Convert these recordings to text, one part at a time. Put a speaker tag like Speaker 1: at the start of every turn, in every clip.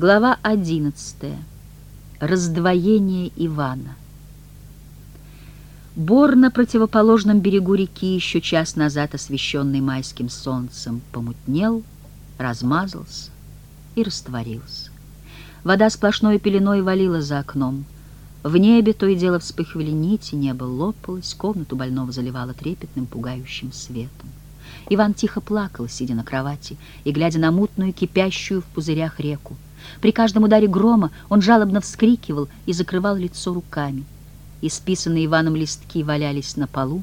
Speaker 1: Глава 11. Раздвоение Ивана. Бор на противоположном берегу реки, еще час назад освещенный майским солнцем, помутнел, размазался и растворился. Вода сплошной пеленой валила за окном. В небе то и дело вспыхивали нити, небо лопалось, комнату больного заливало трепетным, пугающим светом. Иван тихо плакал, сидя на кровати и глядя на мутную, кипящую в пузырях реку. При каждом ударе грома он жалобно вскрикивал и закрывал лицо руками. Исписанные Иваном листки валялись на полу,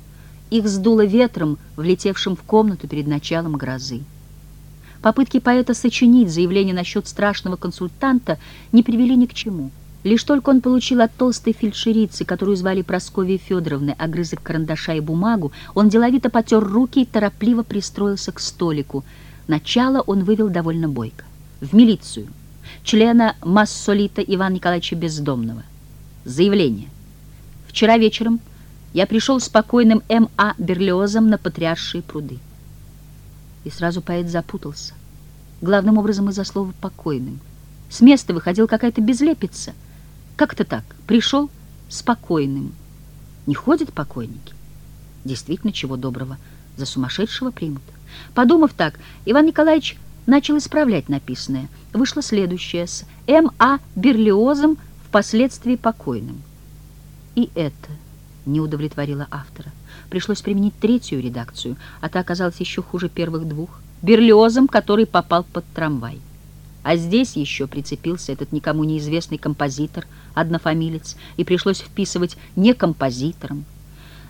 Speaker 1: их сдуло ветром, влетевшим в комнату перед началом грозы. Попытки поэта сочинить заявление насчет страшного консультанта не привели ни к чему. Лишь только он получил от толстой фельдшерицы, которую звали Прасковья Федоровны, огрызок карандаша и бумагу, он деловито потер руки и торопливо пристроился к столику. Начало он вывел довольно бойко. В милицию члена Массолита Ивана Николаевича Бездомного. Заявление. Вчера вечером я пришел с покойным М.А. Берлиозом на Патриаршие пруды. И сразу поэт запутался. Главным образом из-за слова «покойным». С места выходил какая-то безлепица. Как это так? Пришел спокойным. Не ходят покойники? Действительно, чего доброго, за сумасшедшего примут. Подумав так, Иван Николаевич начал исправлять написанное. Вышло следующее с М.А. Берлиозом, впоследствии покойным. И это не удовлетворило автора. Пришлось применить третью редакцию, а та оказалась еще хуже первых двух. Берлиозом, который попал под трамвай. А здесь еще прицепился этот никому неизвестный композитор, однофамилец, и пришлось вписывать не композитором,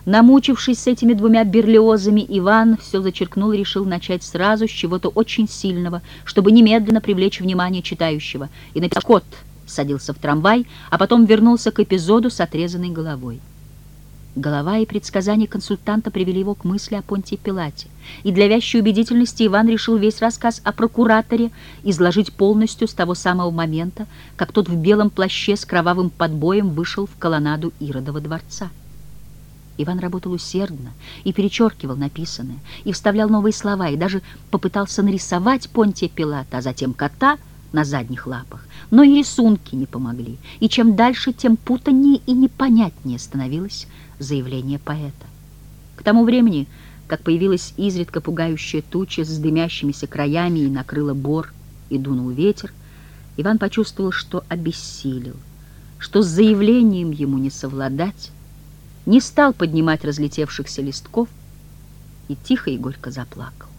Speaker 1: Намучившись с этими двумя берлиозами, Иван все зачеркнул и решил начать сразу с чего-то очень сильного, чтобы немедленно привлечь внимание читающего. И написал «Кот» садился в трамвай, а потом вернулся к эпизоду с отрезанной головой. Голова и предсказания консультанта привели его к мысли о Понтии Пилате. И для вящей убедительности Иван решил весь рассказ о прокураторе изложить полностью с того самого момента, как тот в белом плаще с кровавым подбоем вышел в колоннаду Иродова дворца. Иван работал усердно и перечеркивал написанное, и вставлял новые слова, и даже попытался нарисовать Понтия Пилата, а затем кота на задних лапах. Но и рисунки не помогли, и чем дальше, тем путаннее и непонятнее становилось заявление поэта. К тому времени, как появилась изредка пугающая туча с дымящимися краями и накрыла бор, и дунул ветер, Иван почувствовал, что обессилел, что с заявлением ему не совладать, не стал поднимать разлетевшихся листков и тихо и горько заплакал.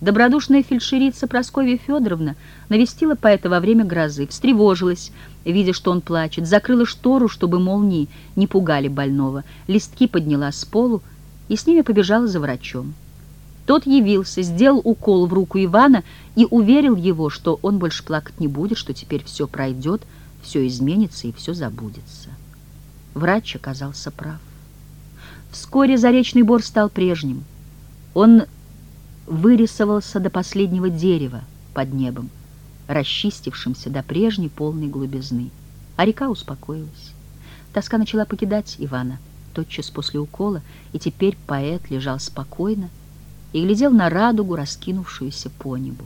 Speaker 1: Добродушная фельдшерица Прасковья Федоровна навестила поэта во время грозы, встревожилась, видя, что он плачет, закрыла штору, чтобы молнии не пугали больного, листки подняла с полу и с ними побежала за врачом. Тот явился, сделал укол в руку Ивана и уверил его, что он больше плакать не будет, что теперь все пройдет, все изменится и все забудется. Врач оказался прав. Вскоре Заречный Бор стал прежним. Он вырисовался до последнего дерева под небом, расчистившимся до прежней полной глубизны. А река успокоилась. Тоска начала покидать Ивана тотчас после укола, и теперь поэт лежал спокойно и глядел на радугу, раскинувшуюся по небу.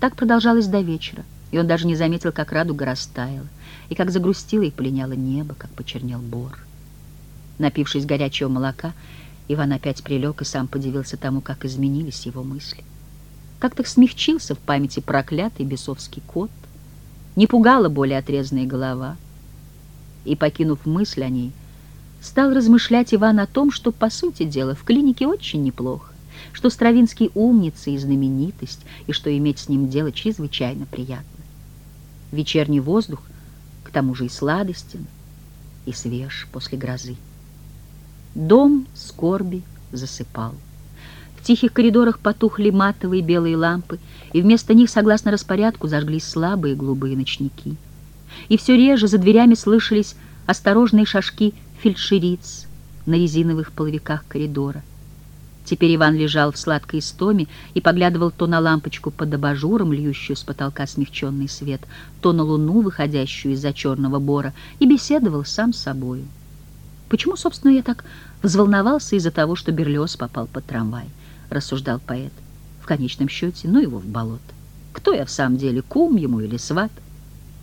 Speaker 1: Так продолжалось до вечера, и он даже не заметил, как радуга растаяла и как загрустило и полиняло небо, как почернел бор. Напившись горячего молока, Иван опять прилег и сам подивился тому, как изменились его мысли. Как-то смягчился в памяти проклятый бесовский кот, не пугала более отрезанная голова. И, покинув мысль о ней, стал размышлять Иван о том, что, по сути дела, в клинике очень неплохо, что Стравинский умница и знаменитость, и что иметь с ним дело чрезвычайно приятно. Вечерний воздух тому же и сладостен, и свеж после грозы. Дом скорби засыпал. В тихих коридорах потухли матовые белые лампы, и вместо них, согласно распорядку, зажглись слабые голубые ночники. И все реже за дверями слышались осторожные шажки фельдшериц на резиновых половиках коридора. Теперь Иван лежал в сладкой истоме и поглядывал то на лампочку под абажуром, льющую с потолка смягченный свет, то на луну, выходящую из-за черного бора, и беседовал сам с собою. «Почему, собственно, я так взволновался из-за того, что Берлиоз попал под трамвай?» — рассуждал поэт. «В конечном счете, ну его в болото. Кто я в самом деле, кум ему или сват?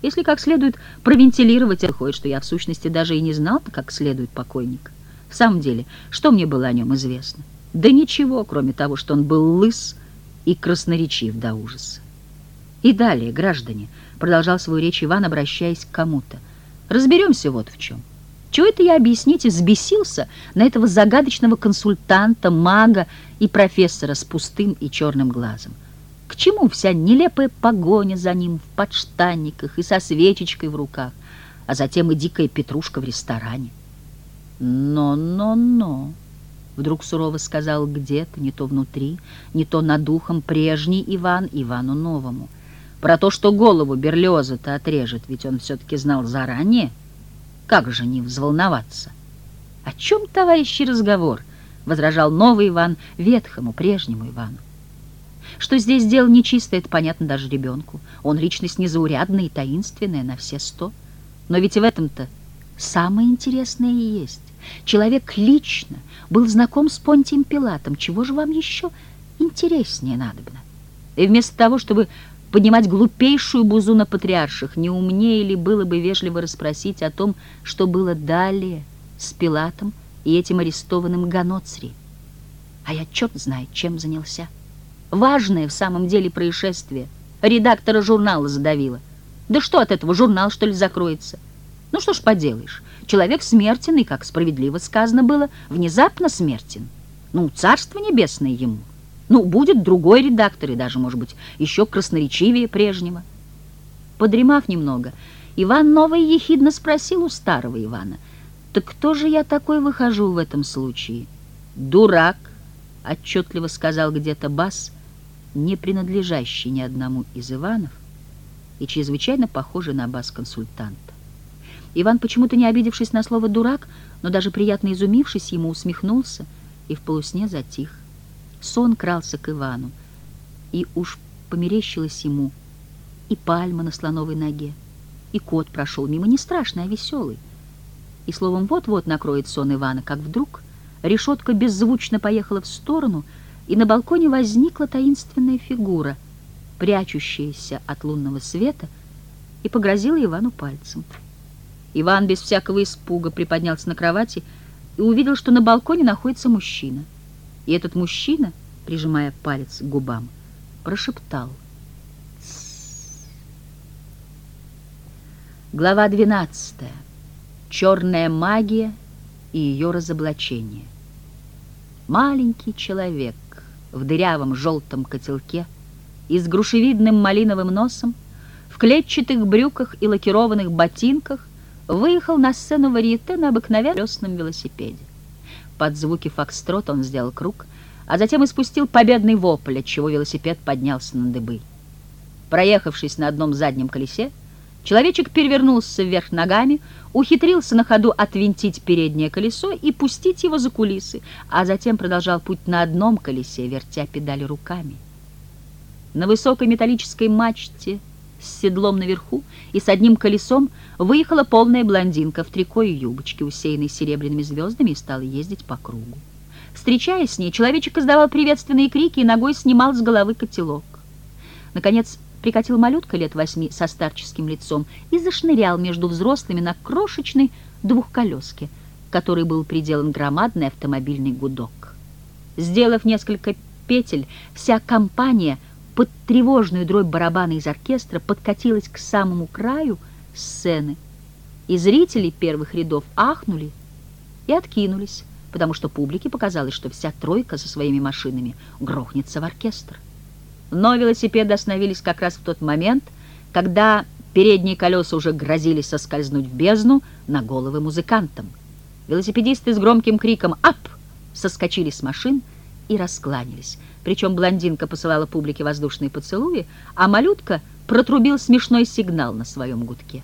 Speaker 1: Если как следует провентилировать, выходит, что я в сущности даже и не знал как следует покойника. В самом деле, что мне было о нем известно? Да ничего, кроме того, что он был лыс и красноречив до ужаса. И далее, граждане, продолжал свою речь Иван, обращаясь к кому-то. Разберемся вот в чем. Чего это я, объясните, взбесился на этого загадочного консультанта, мага и профессора с пустым и черным глазом? К чему вся нелепая погоня за ним в подштанниках и со свечечкой в руках, а затем и дикая петрушка в ресторане? «Но-но-но», — вдруг сурово сказал где-то, не то внутри, не то над духом прежний Иван Ивану Новому. Про то, что голову Берлиоза-то отрежет, ведь он все-таки знал заранее. Как же не взволноваться? «О чем, товарищи, разговор?» — возражал новый Иван ветхому, прежнему Ивану. Что здесь дело нечисто, это понятно даже ребенку. Он личность незаурядная и таинственная на все сто. Но ведь в этом-то самое интересное и есть. Человек лично был знаком с Понтием Пилатом. Чего же вам еще интереснее надобно? И вместо того, чтобы поднимать глупейшую бузу на патриарших, не умнее ли было бы вежливо расспросить о том, что было далее с Пилатом и этим арестованным Ганоцри? А я черт знает, чем занялся. Важное в самом деле происшествие. Редактора журнала задавило. Да что от этого, журнал, что ли, закроется? Ну что ж поделаешь, человек смертен, и, как справедливо сказано было, внезапно смертен. Ну, царство небесное ему. Ну, будет другой редактор, и даже, может быть, еще красноречивее прежнего. Подремав немного, Иван Новый ехидно спросил у старого Ивана, «Так кто же я такой выхожу в этом случае?» «Дурак», — отчетливо сказал где-то бас, не принадлежащий ни одному из Иванов и чрезвычайно похожий на бас-консультанта. Иван, почему-то не обидевшись на слово «дурак», но даже приятно изумившись, ему усмехнулся и в полусне затих. Сон крался к Ивану, и уж померещилось ему и пальма на слоновой ноге, и кот прошел мимо, не страшный, а веселый. И, словом, вот-вот накроет сон Ивана, как вдруг решетка беззвучно поехала в сторону, и на балконе возникла таинственная фигура, прячущаяся от лунного света, и погрозила Ивану пальцем. Иван без всякого испуга приподнялся на кровати и увидел, что на балконе находится мужчина. И этот мужчина, прижимая палец к губам, прошептал. Глава 12. Черная магия и ее разоблачение. Маленький человек в дырявом желтом котелке и с грушевидным малиновым носом, в клетчатых брюках и лакированных ботинках выехал на сцену варьете на обыкновенном колесном велосипеде. Под звуки фокстрота он сделал круг, а затем испустил победный вопль, отчего велосипед поднялся на дыбы. Проехавшись на одном заднем колесе, человечек перевернулся вверх ногами, ухитрился на ходу отвинтить переднее колесо и пустить его за кулисы, а затем продолжал путь на одном колесе, вертя педали руками. На высокой металлической мачте с седлом наверху и с одним колесом выехала полная блондинка в трико и юбочке, усеянной серебряными звездами, и стала ездить по кругу. Встречаясь с ней, человечек издавал приветственные крики и ногой снимал с головы котелок. Наконец, прикатил малютка лет восьми со старческим лицом и зашнырял между взрослыми на крошечной двухколеске, которой был приделан громадный автомобильный гудок. Сделав несколько петель, вся компания под тревожную дробь барабана из оркестра подкатилась к самому краю сцены, и зрители первых рядов ахнули и откинулись, потому что публике показалось, что вся тройка со своими машинами грохнется в оркестр. Но велосипеды остановились как раз в тот момент, когда передние колеса уже грозились соскользнуть в бездну на головы музыкантам. Велосипедисты с громким криком «Ап!» соскочили с машин и раскланялись. Причем блондинка посылала публике воздушные поцелуи, а малютка протрубил смешной сигнал на своем гудке.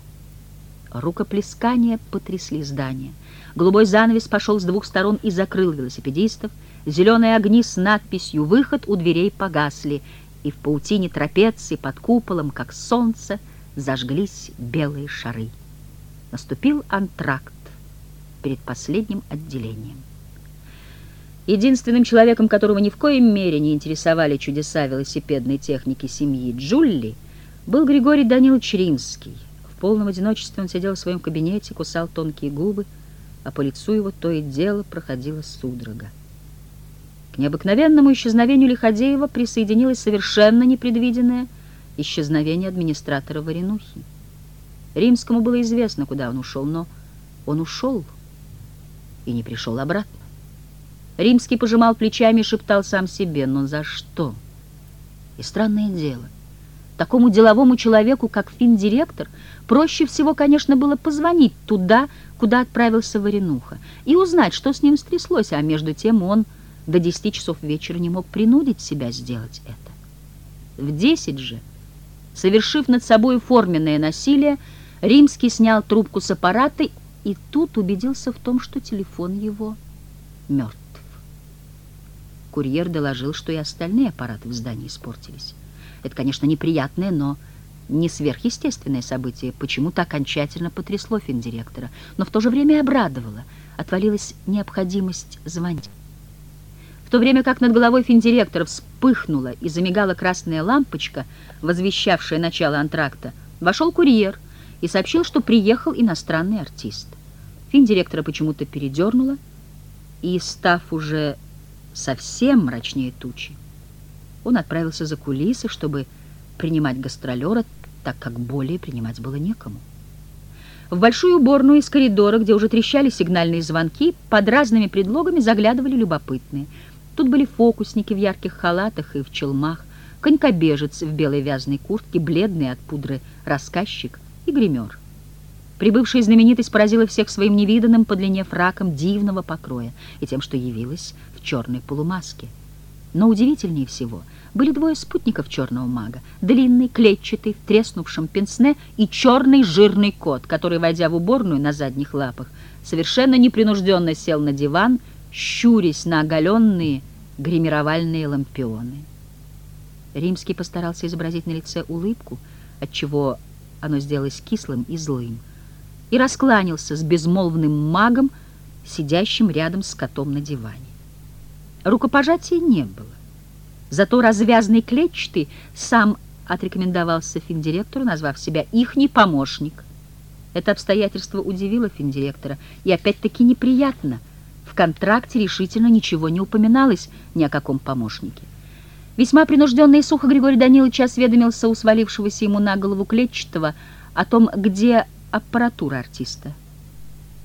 Speaker 1: Рукоплескания потрясли здание. Голубой занавес пошел с двух сторон и закрыл велосипедистов. Зеленые огни с надписью «Выход» у дверей погасли, и в паутине трапеции под куполом, как солнце, зажглись белые шары. Наступил антракт перед последним отделением. Единственным человеком, которого ни в коем мере не интересовали чудеса велосипедной техники семьи Джулли, был Григорий Данилович Римский. В полном одиночестве он сидел в своем кабинете, кусал тонкие губы, а по лицу его то и дело проходила судорога. К необыкновенному исчезновению Лиходеева присоединилось совершенно непредвиденное исчезновение администратора Варенухи. Римскому было известно, куда он ушел, но он ушел и не пришел обратно. Римский пожимал плечами и шептал сам себе, но за что? И странное дело, такому деловому человеку, как финдиректор, проще всего, конечно, было позвонить туда, куда отправился Варенуха, и узнать, что с ним стряслось, а между тем он до десяти часов вечера не мог принудить себя сделать это. В десять же, совершив над собой форменное насилие, Римский снял трубку с аппарата и тут убедился в том, что телефон его мертв. Курьер доложил, что и остальные аппараты в здании испортились. Это, конечно, неприятное, но не сверхъестественное событие. Почему-то окончательно потрясло финдиректора, но в то же время и обрадовало. Отвалилась необходимость звонить. В то время как над головой финдиректора вспыхнула и замигала красная лампочка, возвещавшая начало антракта, вошел курьер и сообщил, что приехал иностранный артист. Финдиректора почему-то передернуло, и, став уже совсем мрачнее тучи. Он отправился за кулисы, чтобы принимать гастролера, так как более принимать было некому. В большую уборную из коридора, где уже трещали сигнальные звонки, под разными предлогами заглядывали любопытные. Тут были фокусники в ярких халатах и в челмах, конькобежец в белой вязаной куртке, бледный от пудры рассказчик и гример. Прибывшая знаменитость поразила всех своим невиданным по длине фраком дивного покроя и тем, что явилась черной полумаске. Но удивительнее всего были двое спутников черного мага. Длинный, клетчатый, в треснувшем пенсне и черный жирный кот, который, войдя в уборную на задних лапах, совершенно непринужденно сел на диван, щурясь на оголенные гримировальные лампионы. Римский постарался изобразить на лице улыбку, отчего оно сделалось кислым и злым и раскланялся с безмолвным магом, сидящим рядом с котом на диване. Рукопожатия не было. Зато развязный клетчатый сам отрекомендовался финдиректору, назвав себя ихний помощник. Это обстоятельство удивило финдиректора, и опять-таки неприятно. В контракте решительно ничего не упоминалось ни о каком помощнике. Весьма принужденный и сухо Григорий Данилович осведомился у свалившегося ему на голову клетчатого о том, где аппаратура артиста.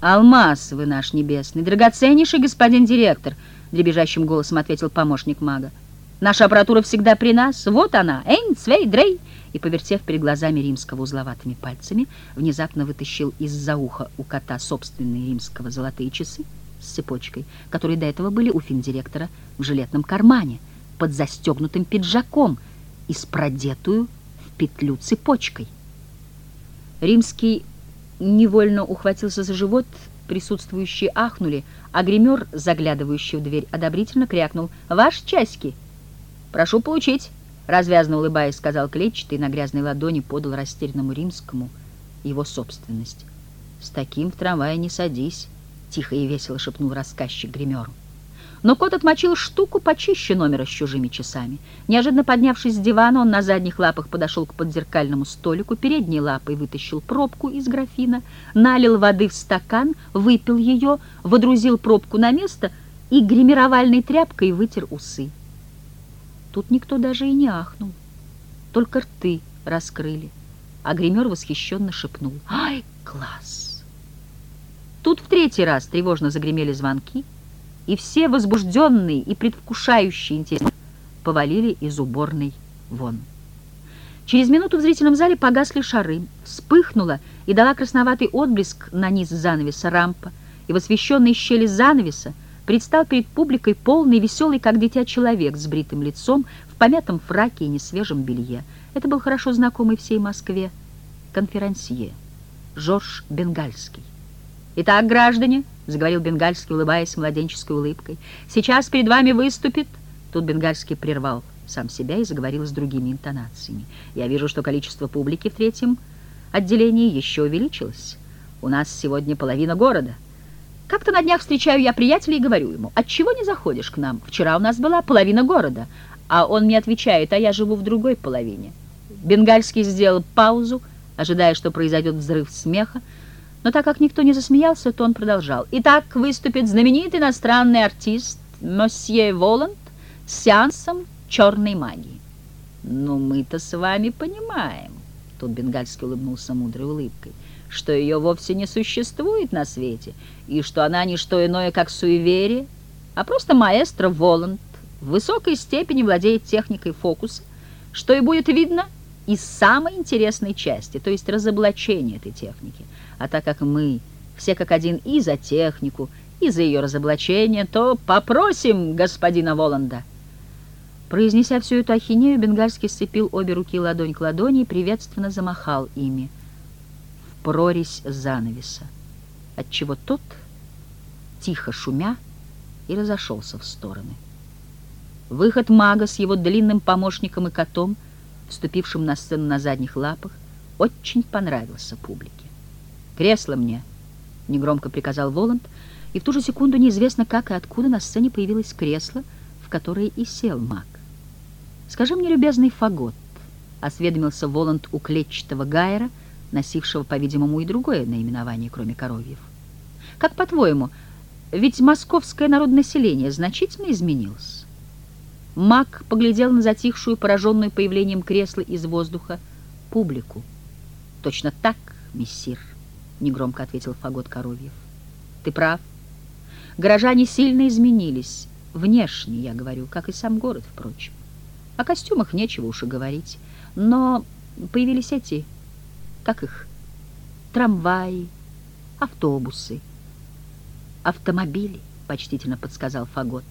Speaker 1: «Алмаз вы наш небесный, драгоценнейший господин директор», — дребезжащим голосом ответил помощник мага. «Наша аппаратура всегда при нас. Вот она, эйн, цвей, дрей!» И, повертев перед глазами римского узловатыми пальцами, внезапно вытащил из-за уха у кота собственные римского золотые часы с цепочкой, которые до этого были у финдиректора в жилетном кармане, под застегнутым пиджаком и с продетую в петлю цепочкой. Римский невольно ухватился за живот, присутствующие ахнули, а гример, заглядывающий в дверь, одобрительно крякнул «Ваши часики!» «Прошу получить!» Развязно улыбаясь, сказал клетчатый, на грязной ладони подал растерянному римскому его собственность. «С таким в трамвае не садись!» — тихо и весело шепнул рассказчик гримеру. Но кот отмочил штуку почище номера с чужими часами. Неожиданно поднявшись с дивана, он на задних лапах подошел к подзеркальному столику, передней лапой вытащил пробку из графина, налил воды в стакан, выпил ее, водрузил пробку на место и гримировальной тряпкой вытер усы. Тут никто даже и не ахнул, только рты раскрыли, а гример восхищенно шепнул «Ай, класс!». Тут в третий раз тревожно загремели звонки, и все возбужденные и предвкушающие интерес повалили из уборной вон. Через минуту в зрительном зале погасли шары, вспыхнула и дала красноватый отблеск на низ занавеса рампа, и в освещенной щели занавеса предстал перед публикой полный, веселый, как дитя, человек с бритым лицом, в помятом фраке и несвежем белье. Это был хорошо знакомый всей Москве конферансье Жорж Бенгальский. «Итак, граждане», — заговорил Бенгальский, улыбаясь младенческой улыбкой, «сейчас перед вами выступит...» Тут Бенгальский прервал сам себя и заговорил с другими интонациями. «Я вижу, что количество публики в третьем отделении еще увеличилось. У нас сегодня половина города. Как-то на днях встречаю я приятеля и говорю ему, отчего не заходишь к нам? Вчера у нас была половина города. А он мне отвечает, а я живу в другой половине. Бенгальский сделал паузу, ожидая, что произойдет взрыв смеха, но так как никто не засмеялся, то он продолжал. Итак, выступит знаменитый иностранный артист Мосье Воланд с сеансом черной магии. Ну, мы-то с вами понимаем, тут Бенгальский улыбнулся мудрой улыбкой, что ее вовсе не существует на свете, и что она не что иное, как суеверие, а просто маэстро Воланд в высокой степени владеет техникой фокуса, что и будет видно из самой интересной части, то есть разоблачения этой техники. А так как мы все как один и за технику, и за ее разоблачение, то попросим господина Воланда. Произнеся всю эту ахинею, Бенгальский сцепил обе руки ладонь к ладони и приветственно замахал ими в прорезь занавеса, отчего тот, тихо шумя, и разошелся в стороны. Выход мага с его длинным помощником и котом, вступившим на сцену на задних лапах, очень понравился публике. «Кресло мне!» — негромко приказал Воланд, и в ту же секунду неизвестно, как и откуда на сцене появилось кресло, в которое и сел маг. «Скажи мне, любезный фагот», — осведомился Воланд у клетчатого гайера, носившего, по-видимому, и другое наименование, кроме коровьев. «Как по-твоему, ведь московское народонаселение значительно изменилось?» Маг поглядел на затихшую, пораженную появлением кресла из воздуха, публику. «Точно так, мессир» негромко ответил Фагот Коровьев. Ты прав. Горожане сильно изменились. Внешне, я говорю, как и сам город, впрочем. О костюмах нечего уж и говорить. Но появились эти, как их, трамваи, автобусы, автомобили, почтительно подсказал Фагот.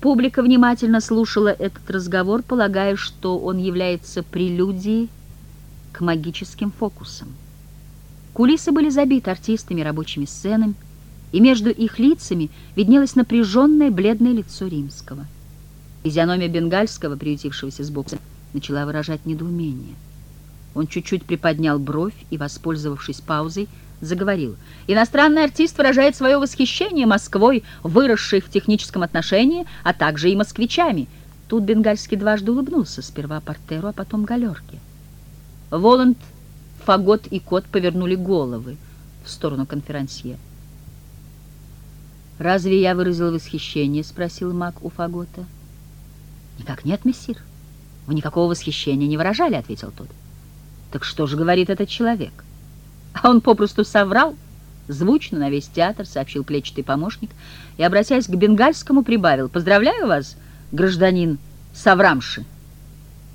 Speaker 1: Публика внимательно слушала этот разговор, полагая, что он является прелюдией к магическим фокусам. Кулисы были забиты артистами, рабочими сценами, и между их лицами виднелось напряженное бледное лицо римского. Физиономия бенгальского, приютившегося сбоку, начала выражать недоумение. Он чуть-чуть приподнял бровь и, воспользовавшись паузой, заговорил. Иностранный артист выражает свое восхищение Москвой, выросшей в техническом отношении, а также и москвичами. Тут бенгальский дважды улыбнулся, сперва портеру, а потом галерке. Воланд Фагот и кот повернули головы в сторону конферансье. «Разве я выразил восхищение?» — спросил маг у Фагота. «Никак нет, мессир. Вы никакого восхищения не выражали», — ответил тот. «Так что же говорит этот человек?» А он попросту соврал, звучно на весь театр, сообщил плечатый помощник, и, обратясь к бенгальскому, прибавил. «Поздравляю вас, гражданин Саврамши!»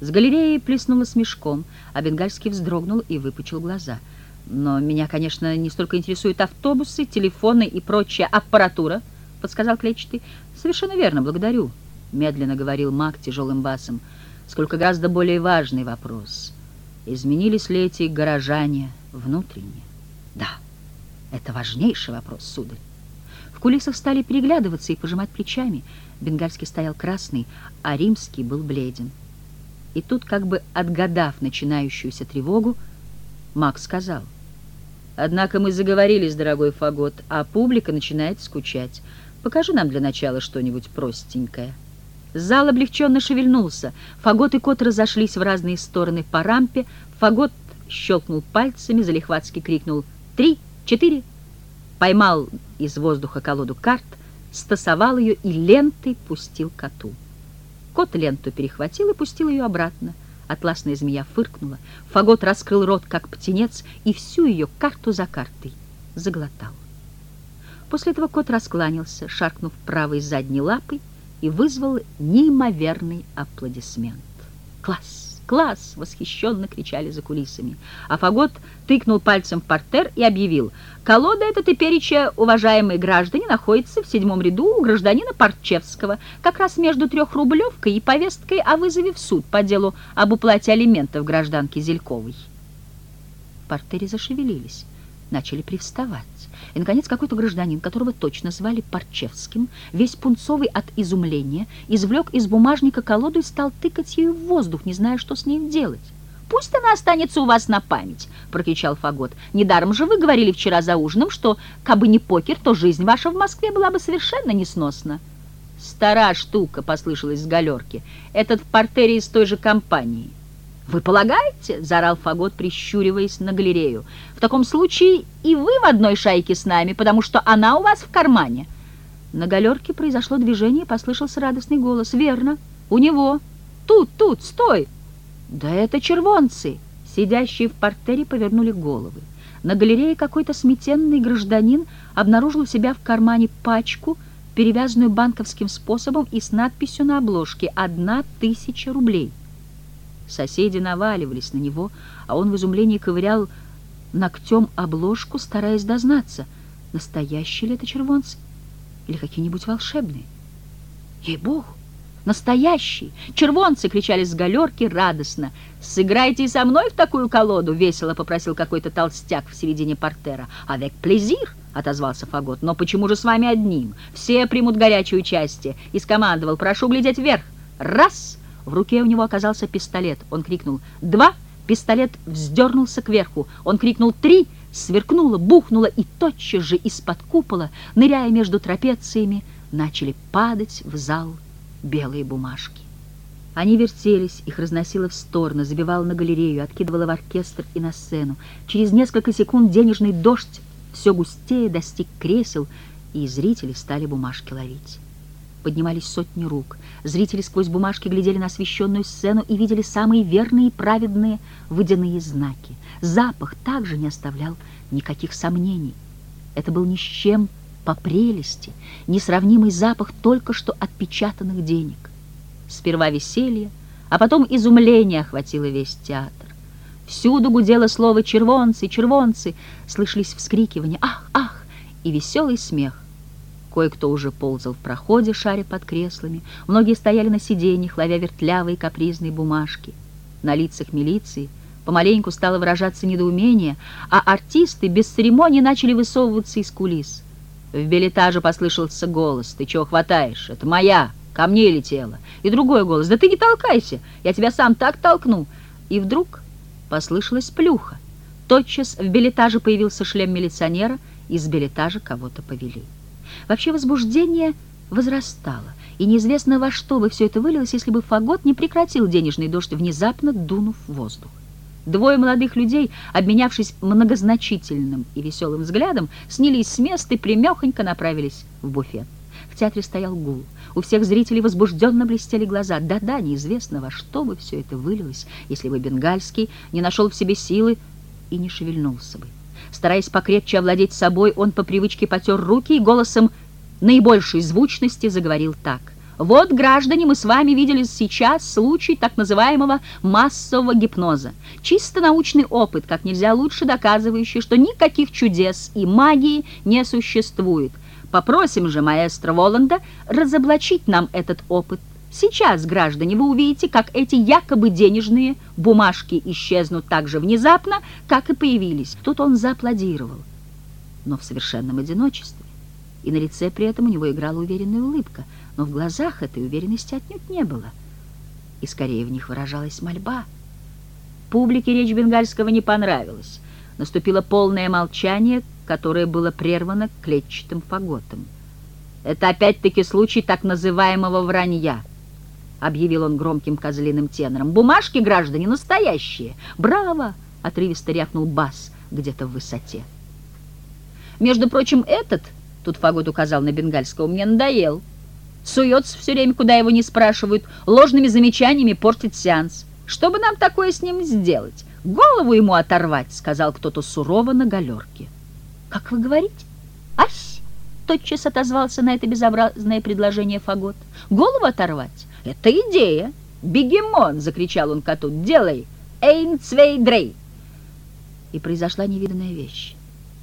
Speaker 1: С галереи плеснуло смешком, а Бенгальский вздрогнул и выпучил глаза. «Но меня, конечно, не столько интересуют автобусы, телефоны и прочая аппаратура», — подсказал Клетчатый. «Совершенно верно, благодарю», — медленно говорил маг тяжелым басом. «Сколько гораздо более важный вопрос. Изменились ли эти горожане внутренне?» «Да, это важнейший вопрос, сударь». В кулисах стали переглядываться и пожимать плечами. Бенгальский стоял красный, а римский был бледен. И тут, как бы отгадав начинающуюся тревогу, Макс сказал. «Однако мы заговорились, дорогой Фагот, а публика начинает скучать. Покажи нам для начала что-нибудь простенькое». Зал облегченно шевельнулся. Фагот и кот разошлись в разные стороны по рампе. Фагот щелкнул пальцами, залихватски крикнул «Три, четыре!» Поймал из воздуха колоду карт, стасовал ее и лентой пустил коту. Кот ленту перехватил и пустил ее обратно. Атласная змея фыркнула. Фагот раскрыл рот, как птенец, и всю ее карту за картой заглотал. После этого кот раскланялся, шаркнув правой задней лапой, и вызвал неимоверный аплодисмент. «Класс!» Класс!» — восхищенно кричали за кулисами. А Фагот тыкнул пальцем в портер и объявил. «Колода эта тепереча, уважаемые граждане, находится в седьмом ряду у гражданина Парчевского, как раз между трехрублевкой и повесткой о вызове в суд по делу об уплате алиментов гражданки Зельковой». В портере зашевелились, начали привставать. И, наконец, какой-то гражданин, которого точно звали Парчевским, весь пунцовый от изумления, извлек из бумажника колоду и стал тыкать ею в воздух, не зная, что с ней делать. пусть она останется у вас на память», — прокричал Фагот. «Недаром же вы говорили вчера за ужином, что, кабы не покер, то жизнь ваша в Москве была бы совершенно несносна». «Стара штука», — послышалась с галерки. «Этот в портере из той же компании». «Вы полагаете?» — заорал Фагот, прищуриваясь на галерею. «В таком случае и вы в одной шайке с нами, потому что она у вас в кармане». На галерке произошло движение, послышался радостный голос. «Верно, у него. Тут, тут, стой!» «Да это червонцы!» Сидящие в портере повернули головы. На галерее какой-то сметенный гражданин обнаружил у себя в кармане пачку, перевязанную банковским способом и с надписью на обложке «Одна тысяча рублей». Соседи наваливались на него, а он в изумлении ковырял ногтем обложку, стараясь дознаться, настоящие ли это червонцы или какие-нибудь волшебные. Ей-богу! Настоящий! Червонцы кричали с галерки радостно. «Сыграйте со мной в такую колоду!» — весело попросил какой-то толстяк в середине портера. «Авек плезир!» — отозвался Фагот. «Но почему же с вами одним? Все примут горячее участие!» И скомандовал. «Прошу глядеть вверх!» «Раз!» В руке у него оказался пистолет. Он крикнул «Два!» Пистолет вздернулся кверху. Он крикнул «Три!» Сверкнуло, бухнуло, и тотчас же из-под купола, ныряя между трапециями, начали падать в зал белые бумажки. Они вертелись, их разносило в стороны, забивало на галерею, откидывало в оркестр и на сцену. Через несколько секунд денежный дождь все густее достиг кресел, и зрители стали бумажки ловить. Поднимались сотни рук. Зрители сквозь бумажки глядели на освещенную сцену и видели самые верные и праведные водяные знаки. Запах также не оставлял никаких сомнений. Это был ни с чем по прелести, несравнимый запах только что отпечатанных денег. Сперва веселье, а потом изумление охватило весь театр. Всюду гудело слово «червонцы, червонцы», слышались вскрикивания «ах, ах» и веселый смех. Кое-кто уже ползал в проходе, шаря под креслами, многие стояли на сиденьях, ловя вертлявые капризные бумажки. На лицах милиции помаленьку стало выражаться недоумение, а артисты без церемонии начали высовываться из кулис. В билетаже послышался голос. «Ты чего хватаешь? Это моя! Ко мне летела!» И другой голос. «Да ты не толкайся! Я тебя сам так толкну!» И вдруг послышалась плюха. Тотчас в билетаже появился шлем милиционера, и с билетажа кого-то повели. Вообще возбуждение возрастало, и неизвестно во что бы все это вылилось, если бы Фагот не прекратил денежный дождь, внезапно дунув воздух. Двое молодых людей, обменявшись многозначительным и веселым взглядом, снялись с места и примехонько направились в буфет. В театре стоял гул. У всех зрителей возбужденно блестели глаза. Да-да, неизвестно, во что бы все это вылилось, если бы Бенгальский не нашел в себе силы и не шевельнулся бы. Стараясь покрепче овладеть собой, он по привычке потер руки и голосом наибольшей звучности заговорил так. Вот, граждане, мы с вами видели сейчас случай так называемого массового гипноза. Чисто научный опыт, как нельзя лучше доказывающий, что никаких чудес и магии не существует. Попросим же маэстро Воланда разоблачить нам этот опыт. Сейчас, граждане, вы увидите, как эти якобы денежные бумажки исчезнут так же внезапно, как и появились. Тут он зааплодировал, но в совершенном одиночестве. И на лице при этом у него играла уверенная улыбка – но в глазах этой уверенности отнюдь не было, и скорее в них выражалась мольба. Публике речь бенгальского не понравилась. Наступило полное молчание, которое было прервано клетчатым фаготом. «Это опять-таки случай так называемого вранья», — объявил он громким козлиным тенором. «Бумажки, граждане, настоящие! Браво!» — отрывисто рявкнул бас где-то в высоте. «Между прочим, этот, — тут Фагот указал на бенгальского, — мне надоел. Суется все время, куда его не спрашивают, ложными замечаниями портит сеанс. Что бы нам такое с ним сделать? Голову ему оторвать, сказал кто-то сурово на галерке. Как вы говорите? Ась! Тотчас отозвался на это безобразное предложение Фагот. Голову оторвать? Это идея. Бегемон! закричал он коту. Делай! Эйн цвей дрей! И произошла невиданная вещь.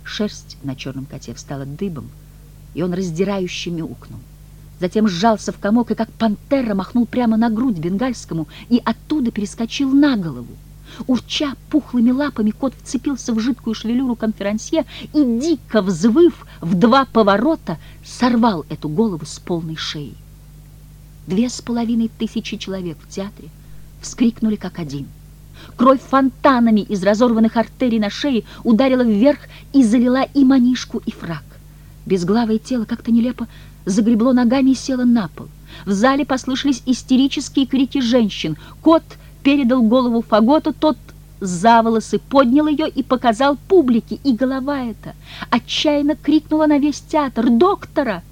Speaker 1: Шерсть на черном коте встала дыбом, и он раздирающе мяукнул затем сжался в комок и, как пантера, махнул прямо на грудь бенгальскому и оттуда перескочил на голову. Урча пухлыми лапами, кот вцепился в жидкую шевелюру конферансье и, дико взвыв в два поворота, сорвал эту голову с полной шеи. Две с половиной тысячи человек в театре вскрикнули как один. Кровь фонтанами из разорванных артерий на шее ударила вверх и залила и манишку, и фраг. Безглавое тело как-то нелепо загребло ногами и село на пол. В зале послышались истерические крики женщин. Кот передал голову Фаготу, тот за волосы поднял ее и показал публике, и голова эта отчаянно крикнула на весь театр «Доктора!»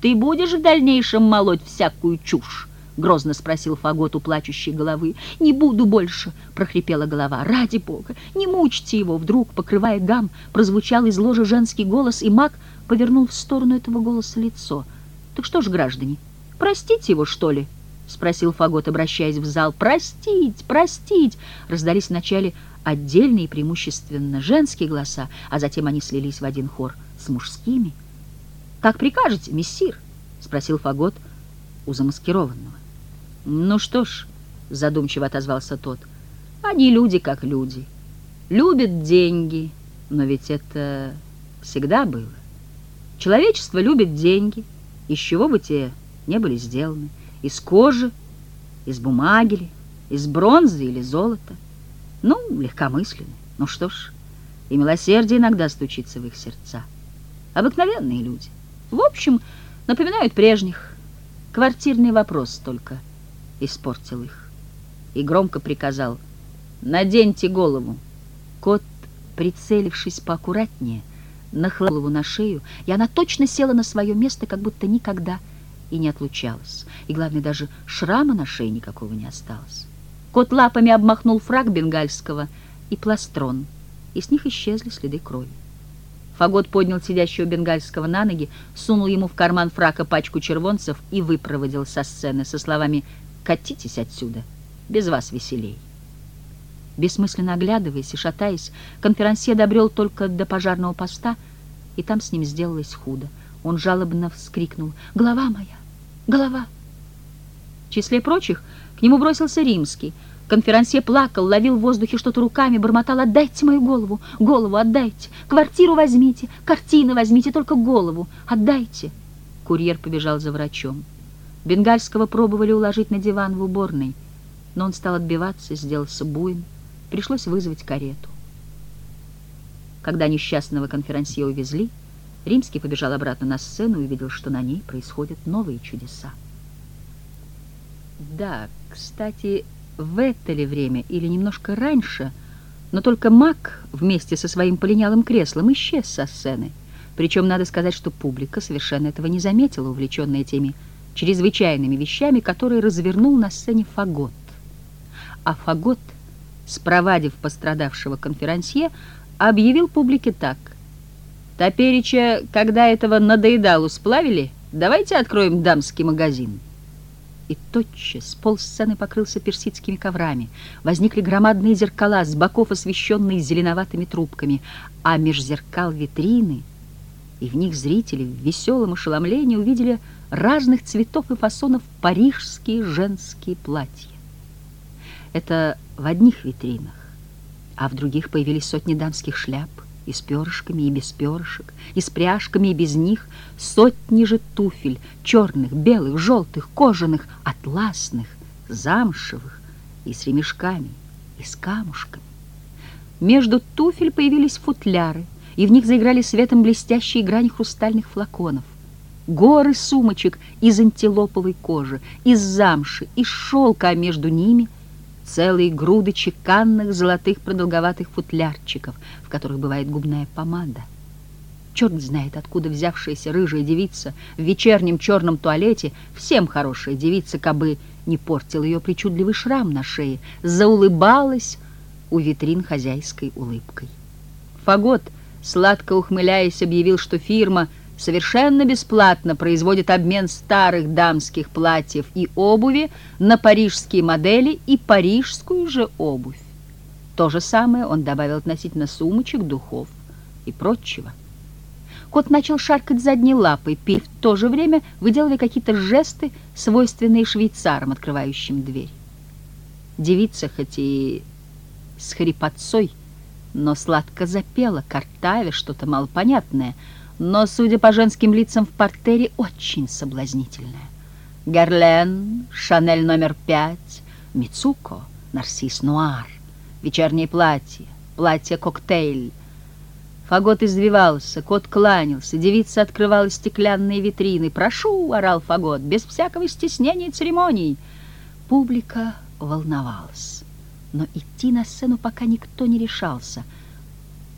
Speaker 1: «Ты будешь в дальнейшем молоть всякую чушь?» — грозно спросил Фагот у плачущей головы. «Не буду больше!» — прохрипела голова. «Ради бога! Не мучьте его!» Вдруг, покрывая гам, прозвучал из ложи женский голос, и маг повернул в сторону этого голоса лицо. «Так что ж, граждане, простите его, что ли?» — спросил Фагот, обращаясь в зал. «Простить, простить!» Раздались вначале отдельные преимущественно женские голоса, а затем они слились в один хор с мужскими. «Как прикажете, мессир?» — спросил Фагот у замаскированного. «Ну что ж», — задумчиво отозвался тот, — «они люди как люди. Любят деньги, но ведь это всегда было. Человечество любит деньги, из чего бы те не были сделаны из кожи, из бумаги ли, из бронзы или золота. Ну, легкомысленны. Ну что ж, и милосердие иногда стучится в их сердца. Обыкновенные люди. В общем, напоминают прежних. Квартирный вопрос только испортил их. И громко приказал «Наденьте голову». Кот, прицелившись поаккуратнее, нахлал голову на шею, и она точно села на свое место, как будто никогда и не отлучалась. И, главное, даже шрама на шее никакого не осталось. Кот лапами обмахнул фраг бенгальского и пластрон, и с них исчезли следы крови. Фагот поднял сидящего бенгальского на ноги, сунул ему в карман фрака пачку червонцев и выпроводил со сцены со словами «Катитесь отсюда, без вас веселей». Бессмысленно оглядываясь и шатаясь, конферансье добрел только до пожарного поста, и там с ним сделалось худо. Он жалобно вскрикнул «Голова моя! Голова!» В числе прочих к нему бросился римский. Конферансье плакал, ловил в воздухе что-то руками, бормотал «Отдайте мою голову! Голову отдайте! Квартиру возьмите! Картины возьмите! Только голову! Отдайте!» Курьер побежал за врачом. Бенгальского пробовали уложить на диван в уборной, но он стал отбиваться, сделался буйн. Пришлось вызвать карету. Когда несчастного конферансье увезли, Римский побежал обратно на сцену и увидел, что на ней происходят новые чудеса. Да, кстати, в это ли время или немножко раньше, но только маг вместе со своим полинялым креслом исчез со сцены. Причем надо сказать, что публика совершенно этого не заметила, увлеченная теми чрезвычайными вещами, которые развернул на сцене Фагот. А Фагот, спровадив пострадавшего конферансье, объявил публике так — Топереча, когда этого надоедалу сплавили, давайте откроем дамский магазин. И тотчас пол сцены покрылся персидскими коврами, возникли громадные зеркала, с боков освещенные зеленоватыми трубками, а меж зеркал витрины, и в них зрители в веселом ошеломлении увидели разных цветов и фасонов парижские женские платья. Это в одних витринах, а в других появились сотни дамских шляп, и с перышками, и без перышек, и с пряжками, и без них, сотни же туфель, черных, белых, желтых, кожаных, атласных, замшевых, и с ремешками, и с камушками. Между туфель появились футляры, и в них заиграли светом блестящие грани хрустальных флаконов. Горы сумочек из антилоповой кожи, из замши, из шелка, а между ними — целые груды чеканных золотых продолговатых футлярчиков, в которых бывает губная помада. Черт знает, откуда взявшаяся рыжая девица в вечернем черном туалете, всем хорошая девица, кабы не портил ее причудливый шрам на шее, заулыбалась у витрин хозяйской улыбкой. Фагот, сладко ухмыляясь, объявил, что фирма — совершенно бесплатно производит обмен старых дамских платьев и обуви на парижские модели и парижскую же обувь. То же самое он добавил относительно сумочек, духов и прочего. Кот начал шаркать задней лапой, пив в то же время выделывая какие-то жесты, свойственные швейцарам, открывающим дверь. Девица, хоть и с хрипотцой, но сладко запела, картавя что-то малопонятное — но, судя по женским лицам в портере, очень соблазнительная. Герлен, Шанель номер пять, Мицуко, Нарсис Нуар, вечернее платье, платье-коктейль. Фагот извивался, кот кланялся, девица открывала стеклянные витрины. «Прошу!» — орал Фагот, без всякого стеснения и церемоний. Публика волновалась, но идти на сцену пока никто не решался.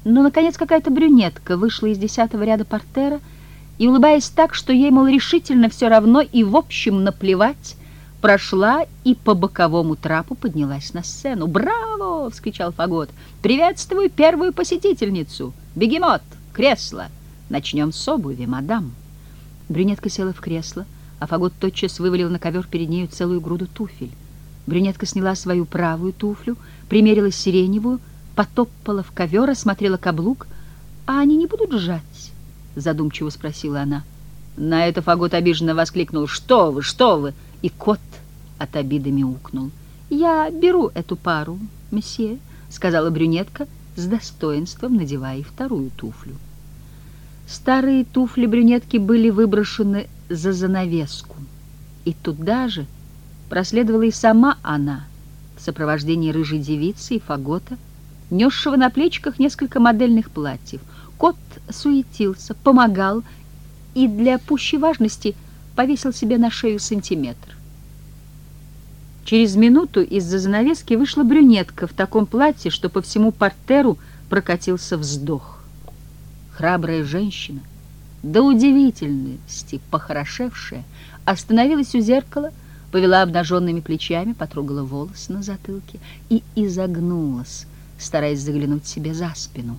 Speaker 1: Но, наконец, какая-то брюнетка вышла из десятого ряда портера и, улыбаясь так, что ей, мол, решительно все равно и, в общем, наплевать, прошла и по боковому трапу поднялась на сцену. «Браво!» — вскричал Фагот. «Приветствую первую посетительницу! Бегемот! Кресло! Начнем с обуви, мадам!» Брюнетка села в кресло, а Фагот тотчас вывалил на ковер перед нею целую груду туфель. Брюнетка сняла свою правую туфлю, примерила сиреневую, потопала в ковер, осмотрела каблук. «А они не будут сжать?» — задумчиво спросила она. На это Фагот обиженно воскликнул. «Что вы, что вы!» И кот от обиды мяукнул. «Я беру эту пару, месье», — сказала брюнетка, с достоинством надевая вторую туфлю. Старые туфли брюнетки были выброшены за занавеску, и туда же проследовала и сама она в сопровождении рыжей девицы и фагота, несшего на плечиках несколько модельных платьев. Кот суетился, помогал и для пущей важности повесил себе на шею сантиметр. Через минуту из-за занавески вышла брюнетка в таком платье, что по всему портеру прокатился вздох. Храбрая женщина, до удивительности похорошевшая, остановилась у зеркала, повела обнаженными плечами, потрогала волосы на затылке и изогнулась, стараясь заглянуть себе за спину.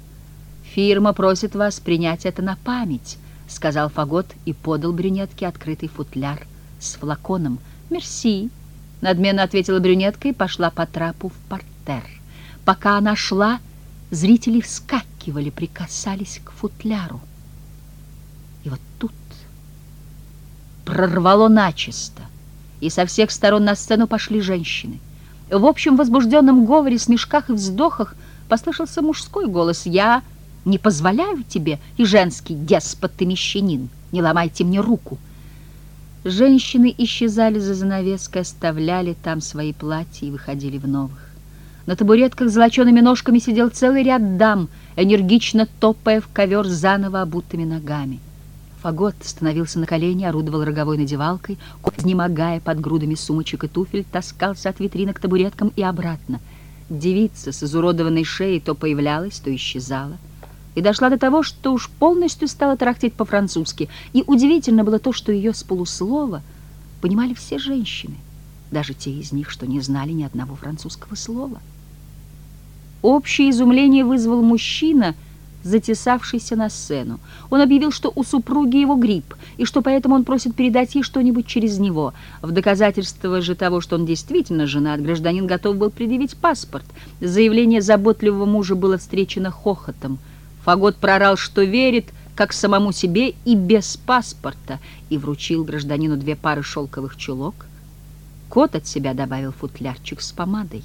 Speaker 1: «Фирма просит вас принять это на память», — сказал Фагот и подал брюнетке открытый футляр с флаконом. «Мерси», — надменно ответила брюнетка и пошла по трапу в портер. Пока она шла, зрители вскакивали, прикасались к футляру. И вот тут прорвало начисто, и со всех сторон на сцену пошли женщины. В общем возбужденном говоре, смешках и вздохах послышался мужской голос «Я...» Не позволяю тебе, и женский деспот ты мещанин, не ломайте мне руку. Женщины исчезали за занавеской, оставляли там свои платья и выходили в новых. На табуретках с золочеными ножками сидел целый ряд дам, энергично топая в ковер заново обутыми ногами. Фагот становился на колени, орудовал роговой надевалкой, кот, изнемогая под грудами сумочек и туфель, таскался от витрины к табуреткам и обратно. Девица с изуродованной шеей то появлялась, то исчезала и дошла до того, что уж полностью стала тарахтеть по-французски. И удивительно было то, что ее с полуслова понимали все женщины, даже те из них, что не знали ни одного французского слова. Общее изумление вызвал мужчина, затесавшийся на сцену. Он объявил, что у супруги его грипп, и что поэтому он просит передать ей что-нибудь через него. В доказательство же того, что он действительно женат, гражданин готов был предъявить паспорт. Заявление заботливого мужа было встречено хохотом – Фагот прорал, что верит, как самому себе и без паспорта, и вручил гражданину две пары шелковых чулок. Кот от себя добавил футлярчик с помадой.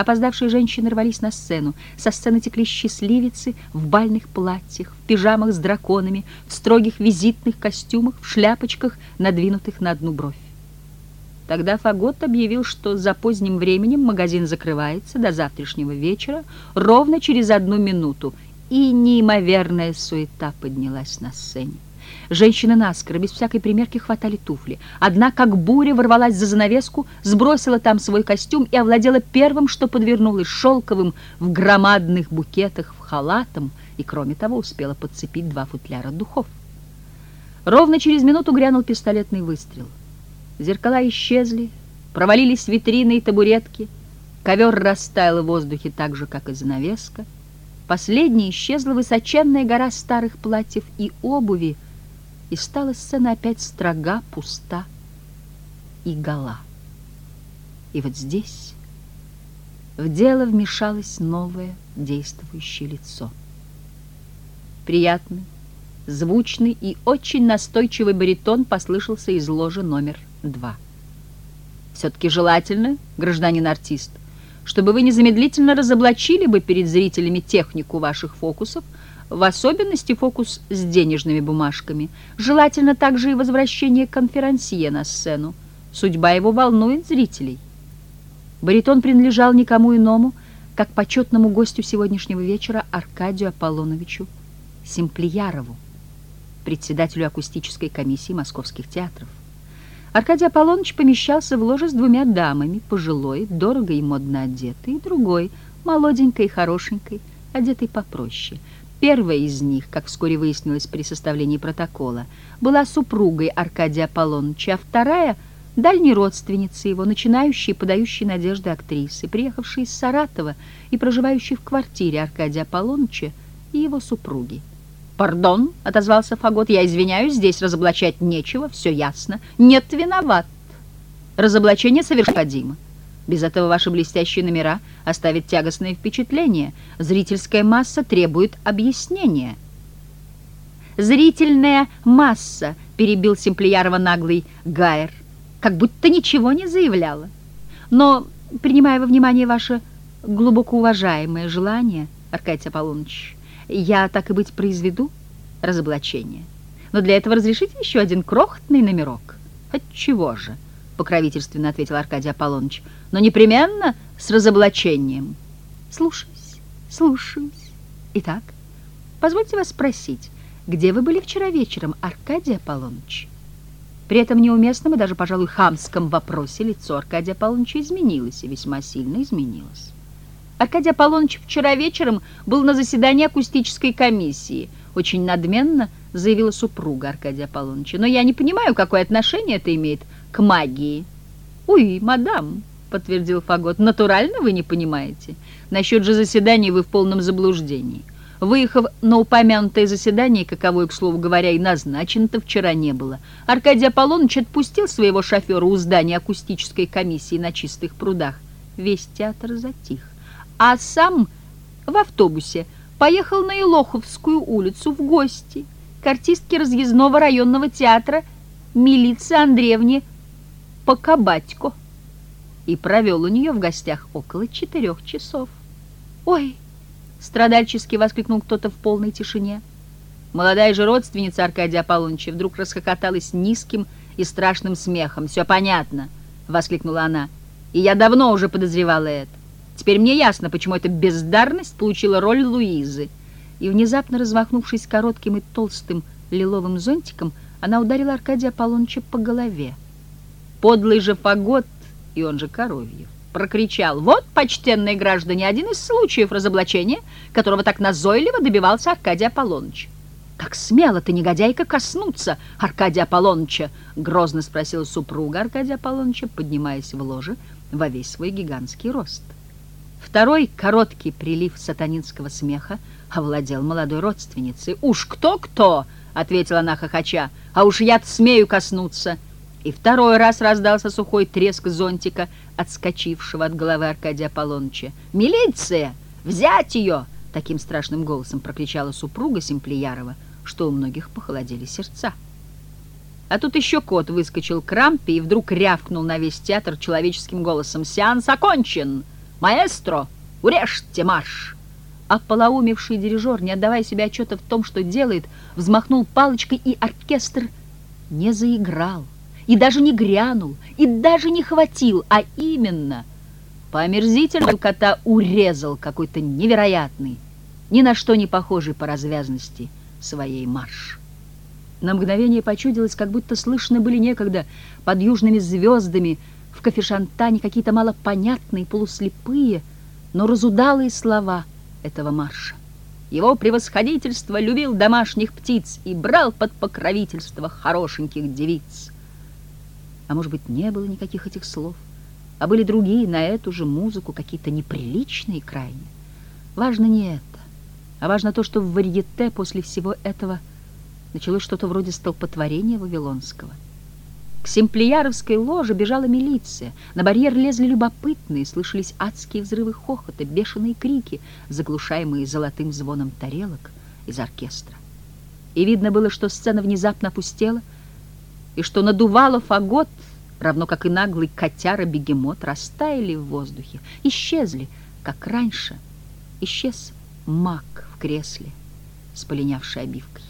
Speaker 1: Опоздавшие женщины рвались на сцену. Со сцены текли счастливицы в бальных платьях, в пижамах с драконами, в строгих визитных костюмах, в шляпочках, надвинутых на одну бровь. Тогда Фагот объявил, что за поздним временем магазин закрывается до завтрашнего вечера ровно через одну минуту, и неимоверная суета поднялась на сцене. Женщины наскоро, без всякой примерки, хватали туфли. Одна, как буря, ворвалась за занавеску, сбросила там свой костюм и овладела первым, что подвернулось, шелковым в громадных букетах, в халатом, и, кроме того, успела подцепить два футляра духов. Ровно через минуту грянул пистолетный выстрел. Зеркала исчезли, провалились витрины и табуретки, ковер растаял в воздухе так же, как и занавеска, Последней исчезла высоченная гора старых платьев и обуви, и стала сцена опять строга, пуста и гола. И вот здесь в дело вмешалось новое действующее лицо. Приятный, звучный и очень настойчивый баритон послышался из ложи номер два. «Все-таки желательно, гражданин артист, чтобы вы незамедлительно разоблачили бы перед зрителями технику ваших фокусов, в особенности фокус с денежными бумажками. Желательно также и возвращение конферансье на сцену. Судьба его волнует зрителей. Баритон принадлежал никому иному, как почетному гостю сегодняшнего вечера Аркадию Аполлоновичу Симплиярову, председателю акустической комиссии московских театров. Аркадий Аполлоныч помещался в ложе с двумя дамами, пожилой, дорого и модно одетой, и другой, молоденькой и хорошенькой, одетой попроще. Первая из них, как вскоре выяснилось при составлении протокола, была супругой Аркадия Аполлоныча, а вторая — дальней родственницей его, начинающей и подающей надежды актрисы, приехавшей из Саратова и проживающей в квартире Аркадия Аполлоныча и его супруги. «Пардон», — отозвался Фагот, — «я извиняюсь, здесь разоблачать нечего, все ясно. Нет, виноват. Разоблачение совершимо. Без этого ваши блестящие номера оставят тягостное впечатление. Зрительская масса требует объяснения. «Зрительная масса», — перебил Симплиярова наглый Гайер, как будто ничего не заявляла. Но, принимая во внимание ваше глубоко уважаемое желание, Аркадий Аполлоныч, я, так и быть, произведу разоблачение. Но для этого разрешите еще один крохотный номерок. Отчего же? —— покровительственно ответил Аркадий Аполлоныч, — «но непременно с разоблачением». «Слушаюсь, слушаюсь. Итак, позвольте вас спросить, где вы были вчера вечером, Аркадий Аполлоныч?» При этом неуместном и даже, пожалуй, хамском вопросе лицо Аркадия Аполлоныча изменилось, и весьма сильно изменилось. Аркадий Аполлоныч вчера вечером был на заседании акустической комиссии. Очень надменно заявила супруга Аркадия Аполлоныча. Но я не понимаю, какое отношение это имеет к магии. «Уй, мадам», — подтвердил Фагот, — «натурально вы не понимаете. Насчет же заседаний вы в полном заблуждении. Выехав на упомянутое заседание, каковое, к слову говоря, и назначено-то вчера не было, Аркадий Аполлоныч отпустил своего шофера у здания акустической комиссии на чистых прудах. Весь театр затих. А сам в автобусе поехал на Илоховскую улицу в гости к артистке разъездного районного театра Милиции Андреевне Покабатько и провел у нее в гостях около четырех часов. «Ой!» — страдальчески воскликнул кто-то в полной тишине. Молодая же родственница Аркадия Аполлоныча вдруг расхохоталась низким и страшным смехом. «Все понятно!» — воскликнула она. «И я давно уже подозревала это. Теперь мне ясно, почему эта бездарность получила роль Луизы». И внезапно размахнувшись коротким и толстым лиловым зонтиком, она ударила Аркадия Аполлоныча по голове. Подлый же фагот, и он же Коровьев, прокричал, «Вот, почтенные граждане, один из случаев разоблачения, которого так назойливо добивался Аркадий Аполлоныч». «Как смело ты, негодяйка, коснуться Аркадия Аполлоныча?» — грозно спросила супруга Аркадия Аполлоныча, поднимаясь в ложе во весь свой гигантский рост. Второй короткий прилив сатанинского смеха овладел молодой родственницей. «Уж кто-кто!» — ответила она хохоча. «А уж я смею коснуться!» И второй раз раздался сухой треск зонтика, отскочившего от головы Аркадия Аполлоныча. «Милиция! Взять ее!» — таким страшным голосом прокричала супруга Симплиярова, что у многих похолодели сердца. А тут еще кот выскочил к рампе и вдруг рявкнул на весь театр человеческим голосом. «Сеанс окончен! Маэстро, урежьте марш!» А полоумевший дирижер, не отдавая себе отчета в том, что делает, взмахнул палочкой, и оркестр не заиграл и даже не грянул, и даже не хватил, а именно по омерзительному кота урезал какой-то невероятный, ни на что не похожий по развязности своей марш. На мгновение почудилось, как будто слышны были некогда под южными звездами в кафешантане какие-то малопонятные, полуслепые, но разудалые слова этого марша. Его превосходительство любил домашних птиц и брал под покровительство хорошеньких девиц. А может быть, не было никаких этих слов, а были другие на эту же музыку, какие-то неприличные крайне. Важно не это, а важно то, что в варьете после всего этого началось что-то вроде столпотворения Вавилонского. К Семплияровской ложе бежала милиция, на барьер лезли любопытные, слышались адские взрывы хохота, бешеные крики, заглушаемые золотым звоном тарелок из оркестра. И видно было, что сцена внезапно опустела, и что надувало фагот, равно как и наглый котяра-бегемот, растаяли в воздухе, исчезли, как раньше исчез маг в кресле с полинявшей обивкой.